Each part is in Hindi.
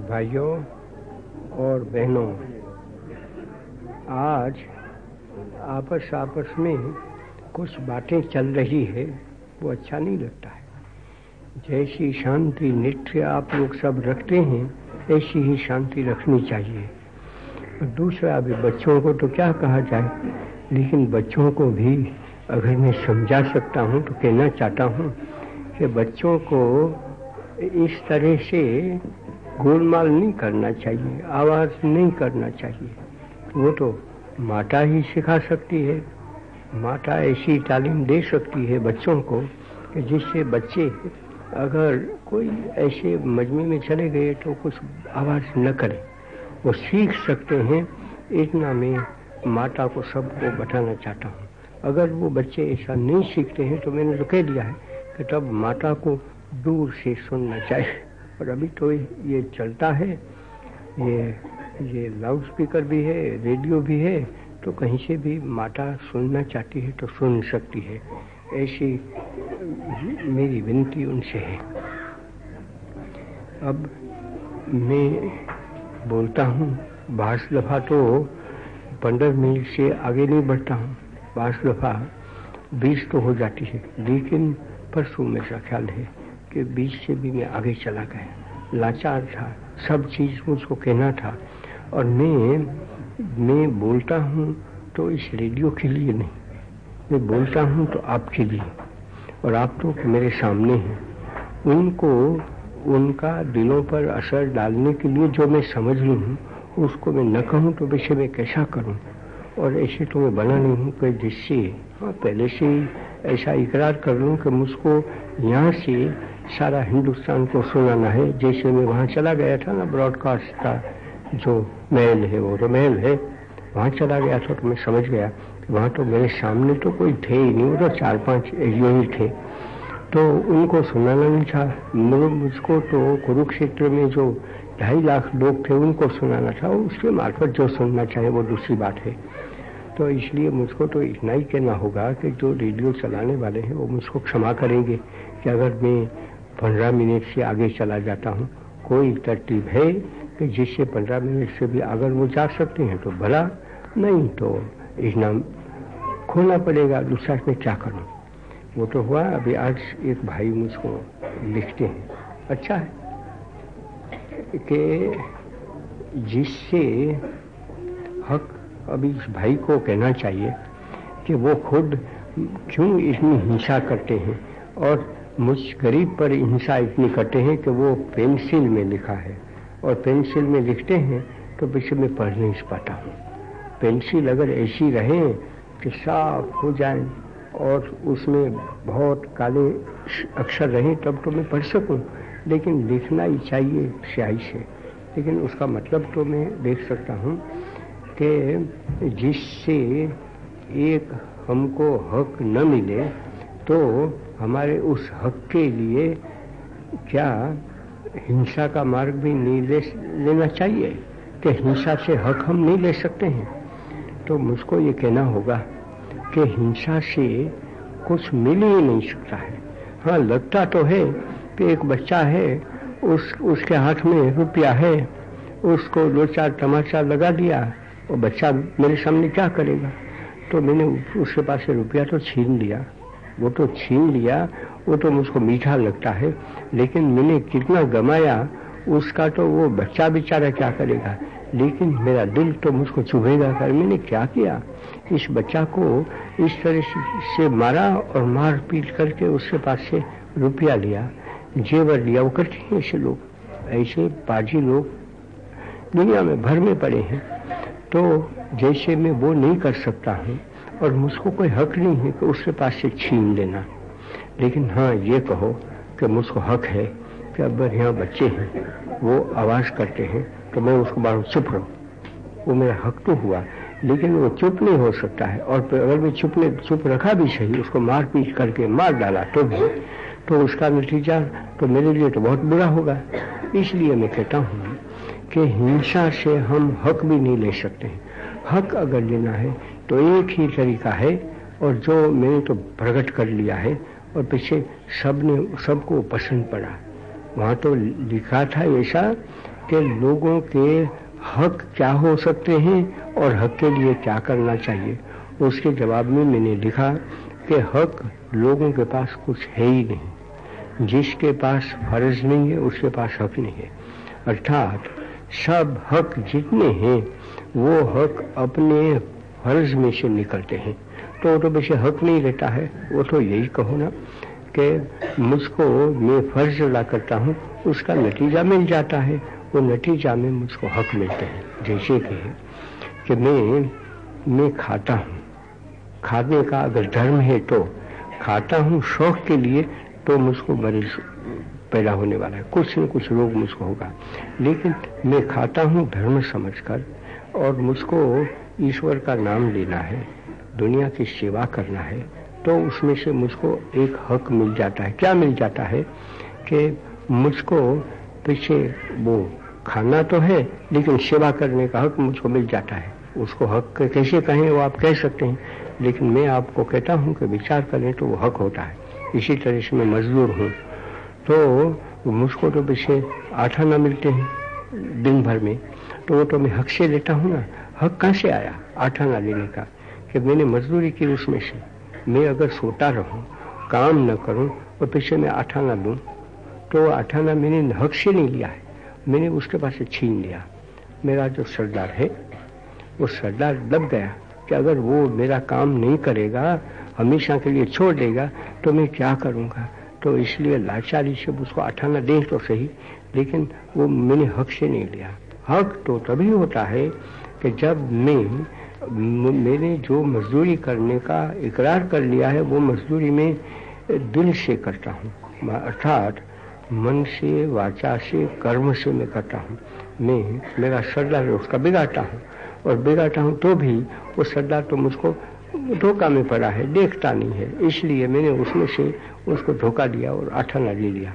भाइयों और बहनों, आज आपस आपस में कुछ बातें चल रही है, वो अच्छा नहीं लगता है। जैसी शांति नित्य आप लोग सब रखते हैं, ऐसी ही शांति रखनी चाहिए। दूसरा, अभी बच्चों को तो क्या कहा जाए, लेकिन बच्चों को भी अगर मैं समझा सकता हूँ तो कहना चाहता हूँ कि बच्चों को इस तरह से गोलमाल नहीं करना चाहिए, आवाज़ नहीं करना चाहिए। वो तो माता ही सिखा सकती है। माता ऐसी तालीम दे सकती है बच्चों को कि जिससे बच्चे अगर कोई ऐसे मजमे में चले गए तो कुछ आवाज़ न करें। वो सीख सकते हैं। इतना मैं माता को सबको बताना चाहता हूँ। अगर वो बच्चे ऐसा नहीं सीखते हैं तो मैंने तो कह दिया है कि तब माता को दूर से सुनना चाहिए। और अभी तो ये चलता है, ये ये लाउड स्पीकर भी है रेडियो भी है तो कहीं से भी माता सुनना चाहती है तो सुन सकती है। ऐसी मेरी विनती उनसे है। अब मैं बोलता हूँ, बास दफ़ा तो पंद्रह मिनट से आगे नहीं बढ़ता हूँ। बास दफ़ा बीस तो हो जाती है, लेकिन परसों मेरा ख्याल है के बीच से भी मैं आगे चला गया। लाचार था, सब चीज़ मुझको कहना था। और मैं मैं बोलता हूँ तो इस रेडियो के लिए नहीं। मैं बोलता हूँ तो आपके लिए। और आप तो मेरे सामने हैं। उनको, उनका दिलों पर असर डालने के लिए जो मैं समझ लूँ उसको मैं न कहूँ तो वैसे मैं कैसा करूँ? और ऐसे तो मैं बना नहीं हूँ जिससे हाँ पहले से ऐसा इकरार कर लूँ कि मुझको यहाँ से सारा हिंदुस्तान को सुनाना है। जैसे मैं वहाँ चला गया था ना ब्रॉडकास्ट का, जो महल है, वो तो महल है। वहाँ चला गया था तो मैं समझ गया वहाँ तो मेरे सामने तो कोई थे ही नहीं, वो तो चार पाँच एरियो ही थे। तो उनको सुनाना नहीं था। मुझको तो कुरुक्षेत्र में जो ढाई लाख लोग थे, उनको सुनाना था। उसके मार्फत जो सुनना चाहे वो दूसरी बात है। तो इसलिए मुझको तो इतना ही कहना होगा कि जो रेडियो चलाने वाले हैं, वो मुझको क्षमा करेंगे कि अगर मैं पंद्रह मिनट से आगे चला जाता हूँ। कोई तरतीब है कि जिससे पंद्रह मिनट से भी अगर वो जा सकते हैं तो भला नहीं तो इनाम खोना पड़ेगा, दूसरा में क्या करूँ? वो तो हुआ, अभी आज एक भाई मुझको लिखते हैं। अच्छा है कि जिससे हक अभी इस भाई को कहना चाहिए कि वो खुद क्यों इतनी हिंसा करते हैं और मुझ गरीब पर हिंसा इतनी करते हैं कि वो पेंसिल में लिखा है। और पेंसिल में लिखते हैं तो पीछे मैं पढ़ नहीं पाता हूँ। पेंसिल अगर ऐसी रहे कि साफ़ हो जाए और उसमें बहुत काले अक्षर रहे, तब तो मैं पढ़ सकूँ। लेकिन लिखना ही चाहिए, स्याही से। लेकिन उसका मतलब तो मैं देख सकता हूँ कि जिससे एक हमको हक न मिले तो हमारे उस हक के लिए क्या हिंसा का मार्ग भी नहीं ले लेना चाहिए? कि हिंसा से हक हम नहीं ले सकते हैं? तो मुझको ये कहना होगा कि हिंसा से कुछ मिल ही नहीं सकता है। हाँ लगता तो है कि एक बच्चा है, उस, उसके हाथ में रुपया है, उसको दो चार तमाचा लगा दिया, और बच्चा मेरे सामने क्या करेगा? तो मैंने उसके पास से रुपया तो छीन लिया। वो तो छीन लिया, वो तो मुझको मीठा लगता है, लेकिन मैंने कितना गमाया, उसका तो वो बच्चा बेचारा क्या करेगा? लेकिन मेरा दिल तो मुझको चुभेगा कर मैंने क्या किया? इस बच्चा को इस तरह से मारा और मार पीट करके उसके पास से रुपया लिया, जेवर लिया, वो करते हैं ऐसे लोग, ऐसे पाजी लोग, दुनिया में भर में पड़े हैं। तो जैसे मैं वो नहीं कर सकता हूँ और मुझको कोई हक नहीं है कि उसके पास से छीन लेना। लेकिन हाँ ये कहो कि मुझको हक है कि अब यहाँ बच्चे हैं, वो आवाज़ करते हैं तो मैं उसको बार चुप रहूँ वो मेरा हक तो हुआ, लेकिन वो चुप नहीं हो सकता है। और अगर मैं चुप ने चुप रखा भी सही, उसको मार पीट करके मार डाला तो भी तो उसका नतीजा तो मेरे लिए तो बहुत बुरा होगा। इसलिए मैं कहता हूँ कि हिंसा से हम हक भी नहीं ले सकते। हक अगर लेना है तो एक ही तरीका है, और जो मैंने तो प्रकट कर लिया है, और पीछे सबने सबको पसंद पड़ा। वहाँ तो लिखा था ऐसा कि लोगों के हक क्या हो सकते हैं और हक के लिए क्या करना चाहिए। उसके जवाब में मैंने लिखा कि हक लोगों के पास कुछ है ही नहीं। जिसके पास फ़र्ज़ नहीं है, उसके पास हक नहीं है। अर्थात, सब हक जितने हैं, वो हक अपने फ़र्ज़ में से निकलते हैं। तो वो तो वैसे हक नहीं रहता है। वो तो यही कहो ना कि मुझको मैं फ़र्ज़ अदा करता हूँ, उसका नतीजा मिल जाता है। वो नतीजा में मुझको हक मिलते हैं। जैसे कि कि मैं मैं खाता हूँ। खाने का अगर धर्म है तो खाता हूँ शौक के लिए तो मुझको मरीज़ पैदा होने वाला है। कुछ न कुछ रोग मुझको होगा। लेकिन मैं खाता हूँ धर्म समझकर और मुझको ईश्वर का नाम लेना है, दुनिया की सेवा करना है तो उसमें से मुझको एक हक मिल जाता है। क्या मिल जाता है कि मुझको पीछे वो खाना तो है, लेकिन सेवा करने का हक मुझको मिल जाता है। उसको हक कैसे कहें, वो आप कह सकते हैं, लेकिन मैं आपको कहता हूँ कि विचार करें तो वो हक होता है। इसी तरह से मैं मजदूर हूँ तो मुझको तो पीछे आठा आना मिलते हैं दिन भर में। तो वो तो मैं हक से लेता हूँ ना हक कहाँ से आया? आठ आना लेने का कि मैंने मजदूरी की उसमें से। मैं अगर सोता रहूँ, काम न करूँ और पीछे मैं आठाना दूँ तो आठाना मैंने हक से नहीं लिया है। मैंने उसके पास से छीन लिया। मेरा जो सरदार है, वो सरदार दब गया कि अगर वो मेरा काम नहीं करेगा, हमेशा के लिए छोड़ देगा तो मैं क्या करूँगा? तो इसलिए लाचारी से उसको अठाना दे तो सही, लेकिन वो मैंने हक से नहीं लिया। हक तो तभी होता है कि जब मैं मैंने जो मजदूरी करने का इकरार कर लिया है, वो मजदूरी में दिल से करता हूँ। अर्थात मन से, वाचा से, कर्म से मैं करता हूँ। मैं, मेरा श्रद्धा है उसका बिगाड़ता हूँ। और बिगाड़ता हूँ तो भी वो श्रद्धा तो मुझको धोखा में पड़ा है, देखता नहीं है। इसलिए मैंने उसमें से उसको धोखा दिया और आठाना ले लिया।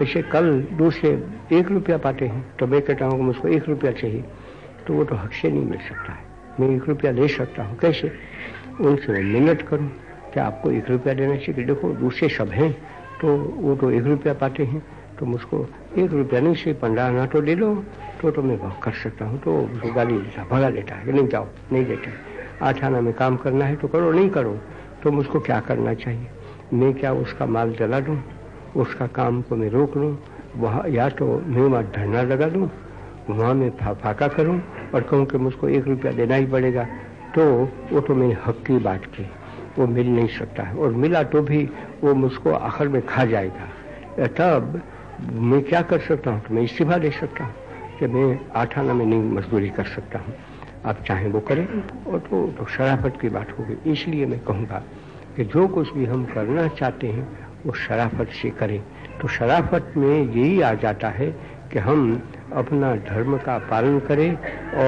जैसे कल दूसरे एक रुपया पाते हैं तो मैं कहता हूँ मुझको एक रुपया चाहिए। तो वो तो हक से नहीं मिल सकता है। मैं एक रुपया ले सकता हूँ। कैसे? उनसे मैं मिन्नत करूँ। क्या आपको एक रुपया देना चाहिए? देखो, दूसरे सब हैं तो वो तो एक रुपया पाते हैं। तो मुझको एक रुपया नहीं से पंद्रह आना तो दे लो। तो तो मैं कर सकता हूँ। तो उसको गाली देता, भगा देता है नहीं जाओ, नहीं देते। आठ आना में काम करना है तो करो, नहीं करो तो मुझको क्या करना चाहिए? मैं क्या उसका माल जला दूँ? उसका काम को मैं रोक लूँ? वहाँ या तो मैं वहाँ धरना लगा दूँ? वहाँ मैं फाका करूँ? और कहूँ कि मुझको एक रुपया देना ही पड़ेगा। तो वो तो मेरे हक की बात की वो मिल नहीं सकता है। और मिला तो भी वो मुझको आखिर में खा जाएगा। तब मैं क्या कर सकता हूँ? तो मैं इस्तीफा दे सकता हूँ कि मैं आठ आना में नहीं मजदूरी कर सकता हूँ। आप चाहें वो करें। और तो, तो शराफत की बात होगी। इसलिए मैं कहूँगा कि जो कुछ भी हम करना चाहते हैं वो शराफत से करें। तो शराफत में यही आ जाता है कि हम अपना धर्म का पालन करें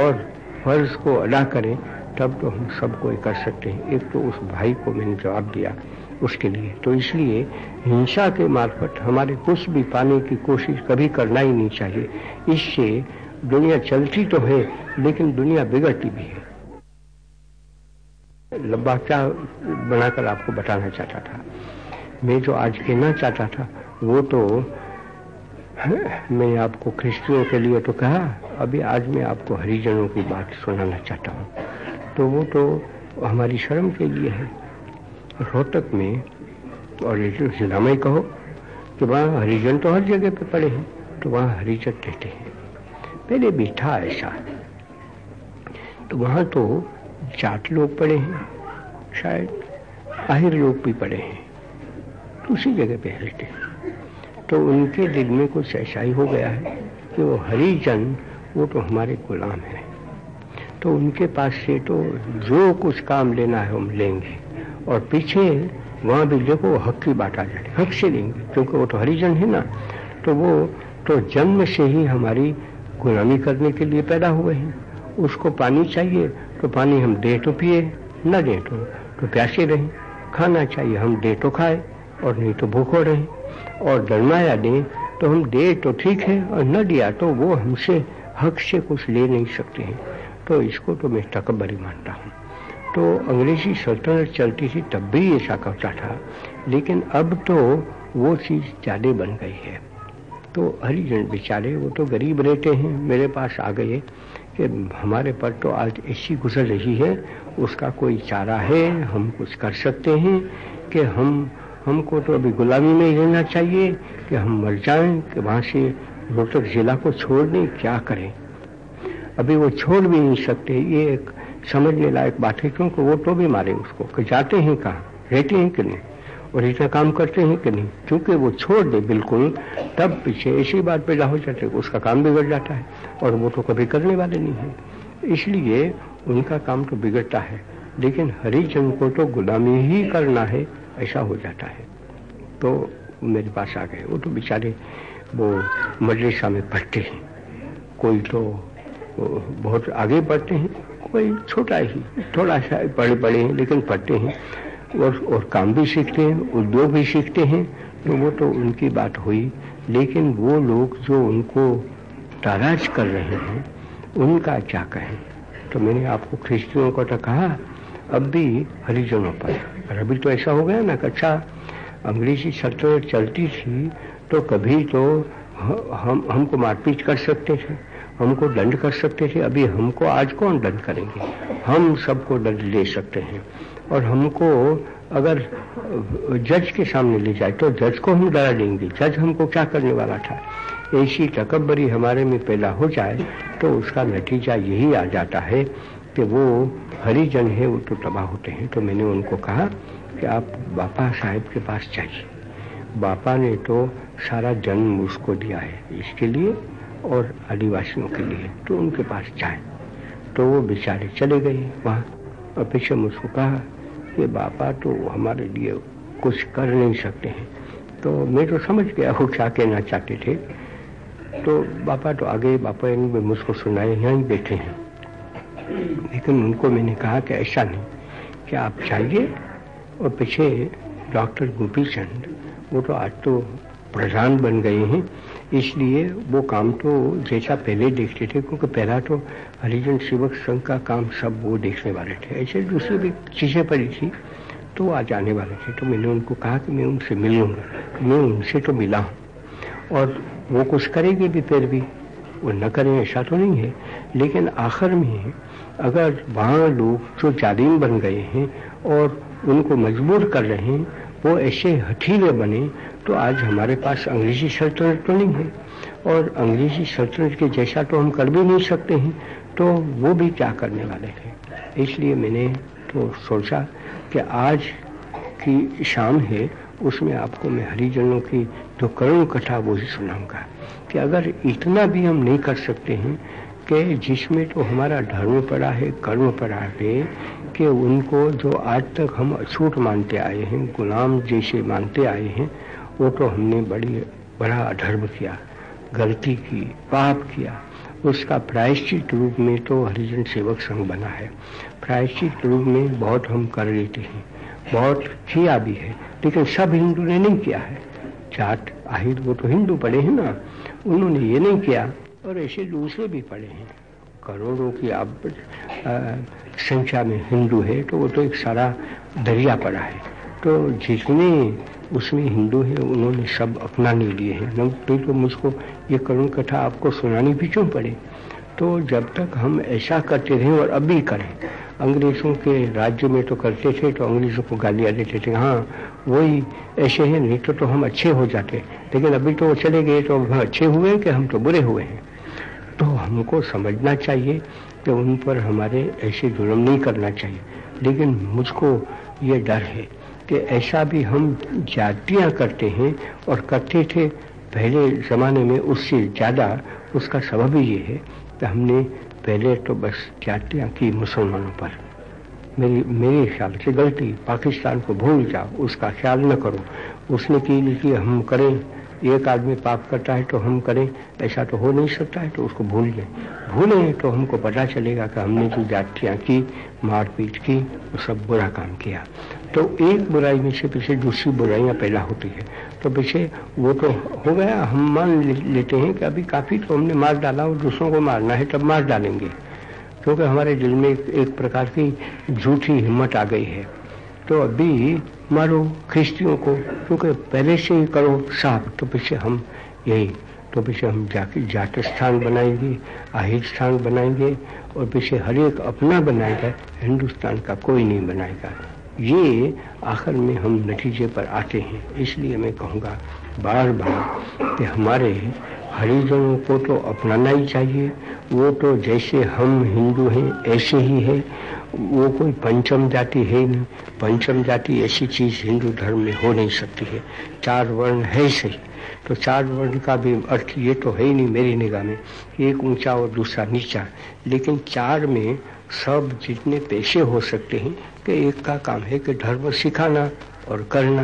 और फ़र्ज़ को अदा करें, तब तो हम सब कोई कर सकते हैं। एक तो उस भाई को मैंने जवाब दिया उसके लिए। तो इसलिए हिंसा के मार्फत हमारे कुछ भी पाने की कोशिश कभी करना ही नहीं चाहिए। इससे दुनिया चलती तो है, लेकिन दुनिया बिगड़ती भी है। लंबा क्या बनाकर आपको बताना चाहता था? मैं जो आज कहना चाहता था, वो तो मैं आपको ख्रिस्तियों के लिए तो कहा, अभी आज मैं आपको हरिजनों की बात सुनाना चाहता हूँ। तो वो तो हमारी शर्म के लिए है। रोहतक में, और जिला में कहो, कि वहाँ हरिजन तो हर जगह पे पड़े हैं तो वहाँ हरिजन कहते हैं। पहले भी था ऐसा। तो वहाँ तो जाट लोग पड़े हैं, शायद आहिर लोग भी पड़े हैं। तो उसी जगह पे हलते हैं। तो उनके दिल में कुछ ऐसा ही हो गया है कि वो हरिजन वो तो हमारे गुलाम है। तो उनके पास से तो जो कुछ काम लेना है हम लेंगे। और पीछे वहाँ भी देखो हक की बात आ जाए हक से लेंगे क्योंकि वो तो हरिजन है ना। तो वो तो जन्म से ही हमारी गुलामी करने के लिए पैदा हुए हैं। उसको पानी चाहिए तो पानी हम दे तो पिए न दे तो, तो प्यासे रहें। खाना चाहिए हम दे तो खाए। और नहीं तो भूखो रहे। और डरमाया दें तो हम दे तो ठीक है, और न दिया तो वो हमसे हक से कुछ ले नहीं सकते हैं। तो इसको तो मैं तकबरी मानता हूँ। तो अंग्रेज़ी सल्तनत चलती थी, तब भी ऐसा करता था। लेकिन अब तो वो चीज़ ज़्यादा बन गई है। तो हरिजन बेचारे, वो तो गरीब रहते हैं। मेरे पास आ गए कि हमारे पर तो आज ऐसी गुजर रही है, उसका कोई चारा है, हम कुछ कर सकते हैं कि हम हमको तो अभी गुलामी में ही रहना चाहिए कि हम मर जाएँ, कि वहाँ से रोहतक जिला को छोड़ दें क्या करें। अभी वो छोड़ भी नहीं सकते, ये एक समझने लायक बात है, क्योंकि वो तो भी मारे उसको, कि जाते हैं कहाँ, रहते हैं कि नहीं, और इतना काम करते हैं कि नहीं। क्योंकि वो छोड़ दे बिल्कुल, तब पीछे ऐसी बात पैदा हो जाती उसका काम बिगड़ जाता है, और वो तो कभी करने वाले नहीं है। इसलिए उनका काम तो बिगड़ता है, लेकिन हरिजन को तो गुलामी ही करना है। ऐसा हो जाता है। तो मेरे पास आ गए। वो तो बेचारे, वो मदरसा में पढ़ते हैं। कोई तो बहुत आगे पढ़ते हैं, कोई छोटा ही, थोड़ा सा पढ़े पढ़े हैं, लेकिन पढ़ते हैं। और और काम भी सीखते हैं, उद्योग भी सीखते हैं। तो वो तो उनकी बात हुई। लेकिन वो लोग जो उनको ताराज कर रहे हैं, उनका क्या कहें? तो मैंने आपको ख्रिस्तियों को तो कहा अब भी हरिजनों पर और अभी तो ऐसा हो गया ना कि अच्छा अंग्रेज़ी सल्तनत चलती थी तो कभी तो हम, हमको मारपीट कर सकते थे, हमको दंड कर सकते थे। अभी हमको, आज कौन दंड करेंगे? हम सबको दंड ले सकते हैं। और हमको अगर जज के सामने ले जाए तो जज को हम डरा देंगे। जज हमको क्या करने वाला था? ऐसी तकबरी हमारे में पैदा हो जाए तो उसका नतीजा यही आ जाता है कि वो हरिजन है, वो तो तबाह होते हैं। तो मैंने उनको कहा कि आप बापा साहेब के पास जाइए। बापा ने तो सारा जन्म उसको दिया है इसके लिए और आदिवासियों के लिए। तो उनके पास जाए। तो वो बेचारे चले गए वहाँ। और पीछे मुझको कहा कि बापा तो हमारे लिए कुछ कर नहीं सकते हैं। तो मैं तो समझ गया वो क्या कहना चाहते थे। तो बापा तो आगे, बापा ने मुझको सुनाए, यहीं बैठे हैं। लेकिन उनको मैंने कहा कि ऐसा नहीं, कि आप चाहिए और पीछे डॉक्टर गोपी चंद वो तो आज तो प्रधान बन गए हैं, इसलिए वो काम तो जैसा पहले देखते थे, क्योंकि पहला तो हरिजन सेवक संघ का काम सब वो देखने वाले थे। ऐसे दूसरी भी चीज़ें पड़ी थी तो आज आने वाले थे। तो मैंने उनको कहा कि मैं उनसे मिलूँगा, मैं उनसे तो मिला हूँ। और वो कुछ करेंगे भी फिर भी, वो न करें ऐसा तो नहीं है, लेकिन आखिर में अगर वहाँ लोग जो जालिम बन गए हैं और उनको मजबूर कर रहे हैं, वो ऐसे हठीले बने तो आज हमारे पास अंग्रेज़ी सल्तनत तो नहीं है। और अंग्रेज़ी सल्तनत के जैसा तो हम कर भी नहीं सकते हैं तो वो भी क्या करने वाले थे? इसलिए मैंने तो सोचा कि आज की शाम है, उसमें आपको मैं हरिजनों की जो करुण कथा वो ही सुनाऊँगा। कि अगर इतना भी हम नहीं कर सकते हैं कि जिसमें तो हमारा धर्म पड़ा है, कर्म पड़ा है, कि उनको जो आज तक हम अछूट मानते आए हैं, गुलाम जैसे मानते आए हैं, वो तो हमने बड़ी, बड़ा अधर्म किया, गलती की, पाप किया। उसका प्रायश्चित रूप में तो हरिजन सेवक संघ बना है। प्रायश्चित रूप में बहुत हम कर लेते हैं। बहुत किया भी है, लेकिन सब हिंदू ने नहीं किया है। जाट आहिर, वो तो हिंदू पड़े हैं ना। उन्होंने ये नहीं किया और ऐसे दूसरे भी पड़े हैं। करोड़ों की आप संख्या में हिंदू है तो वो तो एक सारा दरिया पड़ा है। तो जितने उसमें हिंदू है उन्होंने सब अपना नहीं लिए हैं। न तो, तो मुझको ये करुण कथा आपको सुनानी भी क्यों पड़े? तो जब तक हम ऐसा करते रहे और अभी करें अंग्रेज़ों के राज्य में तो करते थे तो अंग्रेज़ों को गालियाँ देते थे। हाँ वही ऐसे हैं नहीं तो, तो हम अच्छे हो जाते। लेकिन अभी तो चले गए तो हम अच्छे हुए कि हम तो बुरे हुए हैं। तो हमको समझना चाहिए कि उन पर हमारे ऐसे जुर्म नहीं करना चाहिए। लेकिन मुझको ये डर है कि ऐसा भी हम जातियाँ करते हैं और करते थे, पहले ज़माने में उससे ज़्यादा उसका सबब ये है कि हमने पहले तो बस जातियाँ की मुसलमानों पर। मेरी, मेरे ख्याल से गलती पाकिस्तान को भूल जाओ, उसका ख्याल न करो। उसने की कि हम करें एक आदमी पाप करता है तो हम करें ऐसा तो हो नहीं सकता है तो उसको भूल जाए भूलें तो हमको पता चलेगा कि हमने जो जातियाँ की मारपीट की वो सब बुरा काम किया। तो एक बुराई में से पीछे दूसरी बुराइयाँ पैदा होती है। तो पीछे वो तो हो गया हम मान लेते हैं कि अभी काफ़ी तो हमने मार डाला और दूसरों को मारना है तब मार डालेंगे। क्योंकि हमारे दिल में एक, एक प्रकार की झूठी हिम्मत आ गई है। तो अभी मारो ख्रिस्तियों को, क्योंकि पहले से ही करो साफ़ तो पीछे हम यही तो पीछे हम जाके जाट स्थान बनाएँगे, आहिर स्थान बनाएँगे, और पीछे हर एक अपना बनाएगा, हिंदुस्तान का कोई नहीं बनाएगा। ये आखिर में हम नतीजे पर आते हैं, इसलिए मैं कहूँगा बार बार कि हमारे हरिजनों को तो अपनाना ही चाहिए। वो तो जैसे हम हिंदू हैं, ऐसे ही है। वो कोई पंचम जाति है नहीं। पंचम जाति ऐसी चीज़ हिंदू धर्म में हो नहीं सकती है। चार वर्ण है सही। तो चार वर्ण का भी अर्थ ये तो है ही नहीं मेरी निगाह में। एक ऊँचा और दूसरा नीचा। लेकिन चार में सब जितने पेशे हो सकते हैं कि एक का काम है कि धर्म सिखाना और करना।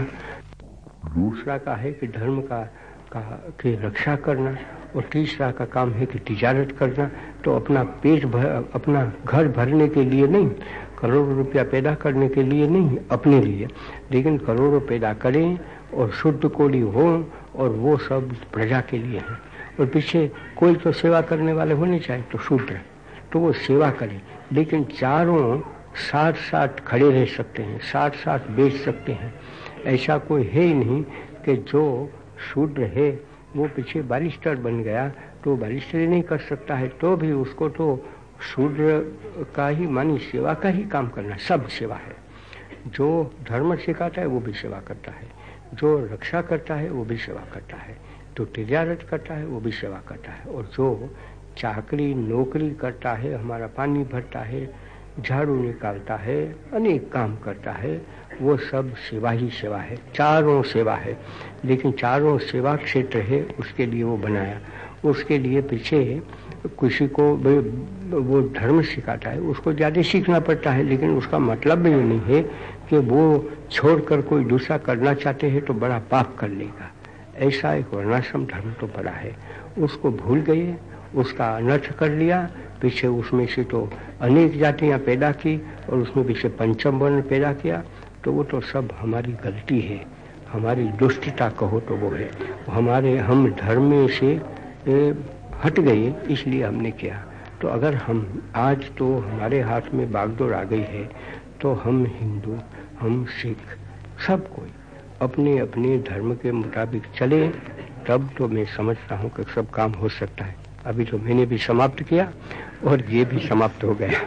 दूसरा का है कि धर्म का का, की रक्षा करना और तीसरा का काम है कि तिजारत करना। तो अपना पेट भर अपना घर भरने के लिए नहीं, करोड़ों रुपया पैदा करने के लिए नहीं, अपने लिए। लेकिन करोड़ों पैदा करें और शुद्ध कोली हो और वो सब प्रजा के लिए है। और पीछे कोई तो सेवा करने वाले होने चाहिए तो शूद्र। तो वो सेवा करें। लेकिन चारों साथ साथ खड़े रह सकते हैं साथ साथ बेच सकते हैं। ऐसा कोई है ही नहीं कि जो शूद्र है, वो पीछे बारिस्टर बन गया तो बारिस्टर नहीं कर सकता है तो भी उसको तो शूद्र का ही मानी सेवा का ही काम करना, सब सेवा है। जो धर्म सिखाता है, वो भी सेवा करता है। जो रक्षा करता है, वो भी सेवा करता है। जो तिजारत करता है, वो भी सेवा करता है। और जो चाकरी, नौकरी करता है, हमारा पानी भरता है, झाड़ू निकालता है, अनेक काम करता है वो सब सेवा ही सेवा है, चारों सेवा है। लेकिन चारों सेवा क्षेत्र है, उसके लिए वो बनाया। उसके लिए पीछे किसी को वो धर्म सिखाता है, उसको ज़्यादा सीखना पड़ता है, लेकिन उसका मतलब भी नहीं है कि वो छोड़कर कोई दूसरा करना चाहते हैं तो बड़ा पाप कर लेगा। ऐसा एक वर्णाश्रम धर्म तो पड़ा है। उसको भूल गए, उसका अनर्थ कर लिया, पीछे उसमें से तो अनेक जातियाँ पैदा की और उसमें पीछे पंचम वर्ण पैदा किया। तो वो तो सब हमारी गलती है। हमारी दुष्टता कहो तो वो है। हमारे, हम धर्म से हट गए, इसलिए हमने किया। तो अगर हम, आज तो हमारे हाथ में बागडोर आ गई है तो हम हिंदू, हम सिख, सब कोई अपने अपने धर्म के मुताबिक चले, तब तो मैं समझता हूँ कि सब काम हो सकता है। अभी तो मैंने भी समाप्त किया और ये भी समाप्त हो गया।